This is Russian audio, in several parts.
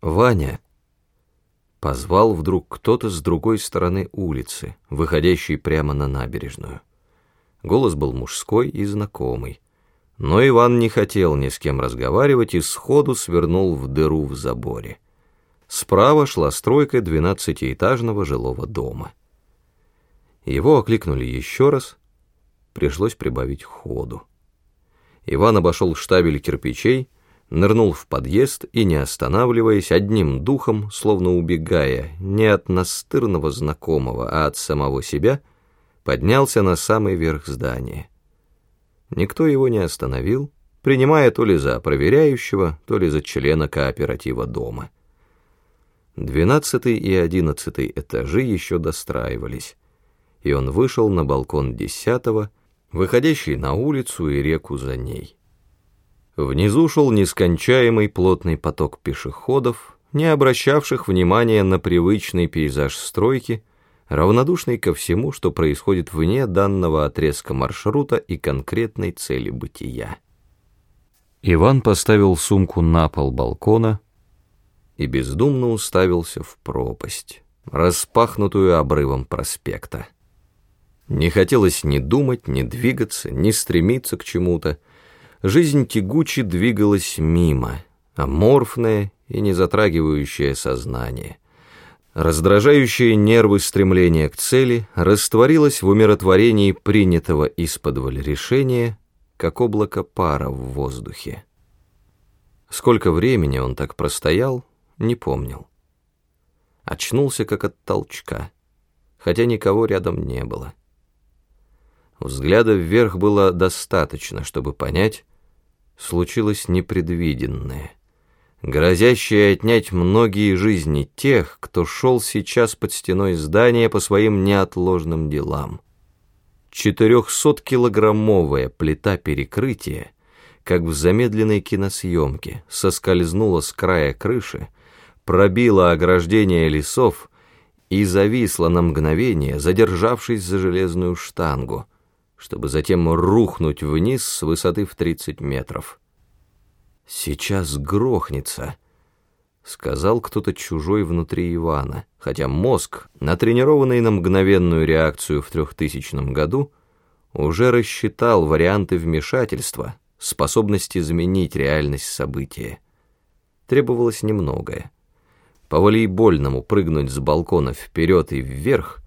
«Ваня!» Позвал вдруг кто-то с другой стороны улицы, выходящей прямо на набережную. Голос был мужской и знакомый. Но Иван не хотел ни с кем разговаривать и сходу свернул в дыру в заборе. Справа шла стройка двенадцатиэтажного жилого дома. Его окликнули еще раз, пришлось прибавить ходу. Иван обошел штабель кирпичей, нырнул в подъезд и, не останавливаясь, одним духом, словно убегая не от настырного знакомого, а от самого себя, поднялся на самый верх здания. Никто его не остановил, принимая то ли за проверяющего, то ли за члена кооператива дома. Двенадцатый и одиннадцатый этажи еще достраивались, и он вышел на балкон десятого, выходящий на улицу и реку за ней. Внизу шел нескончаемый плотный поток пешеходов, не обращавших внимания на привычный пейзаж стройки, равнодушный ко всему, что происходит вне данного отрезка маршрута и конкретной цели бытия. Иван поставил сумку на пол балкона и бездумно уставился в пропасть, распахнутую обрывом проспекта. Не хотелось ни думать, ни двигаться, ни стремиться к чему-то, жизнь тягуче двигалась мимо, аморфная и не затрагивающая сознание. Раздражающее нервы стремление к цели растворилось в умиротворении принятого из-под решения, как облако пара в воздухе. Сколько времени он так простоял, не помнил. Очнулся как от толчка, хотя никого рядом не было. Взгляда вверх было достаточно, чтобы понять, случилось непредвиденное, грозящее отнять многие жизни тех, кто шел сейчас под стеной здания по своим неотложным делам. Четырехсоткилограммовая плита перекрытия, как в замедленной киносъемке, соскользнула с края крыши, пробила ограждение лесов и зависла на мгновение, задержавшись за железную штангу, чтобы затем рухнуть вниз с высоты в 30 метров. «Сейчас грохнется», — сказал кто-то чужой внутри Ивана, хотя мозг, натренированный на мгновенную реакцию в трехтысячном году, уже рассчитал варианты вмешательства, способность изменить реальность события. Требовалось немногое. По волейбольному прыгнуть с балкона вперед и вверх,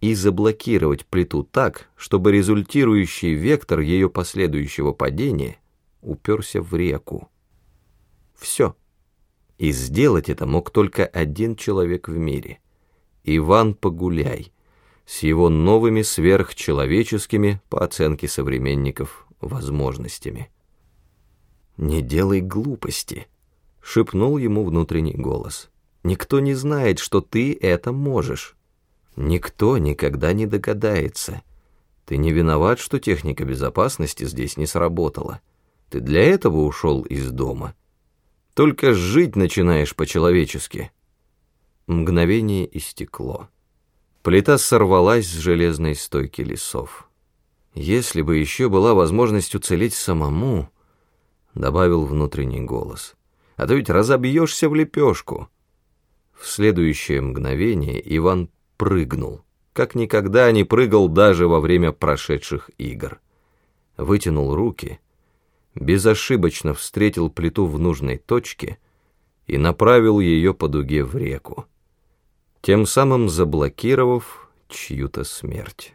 и заблокировать плиту так, чтобы результирующий вектор ее последующего падения уперся в реку. Все. И сделать это мог только один человек в мире. Иван Погуляй, с его новыми сверхчеловеческими, по оценке современников, возможностями. «Не делай глупости», — шепнул ему внутренний голос. «Никто не знает, что ты это можешь». Никто никогда не догадается. Ты не виноват, что техника безопасности здесь не сработала. Ты для этого ушел из дома. Только жить начинаешь по-человечески. Мгновение истекло. Плита сорвалась с железной стойки лесов. Если бы еще была возможность уцелеть самому, добавил внутренний голос, а то ведь разобьешься в лепешку. В следующее мгновение Иван прыгнул, как никогда не прыгал даже во время прошедших игр. Вытянул руки, безошибочно встретил плиту в нужной точке и направил ее по дуге в реку, тем самым заблокировав чью-то смерть.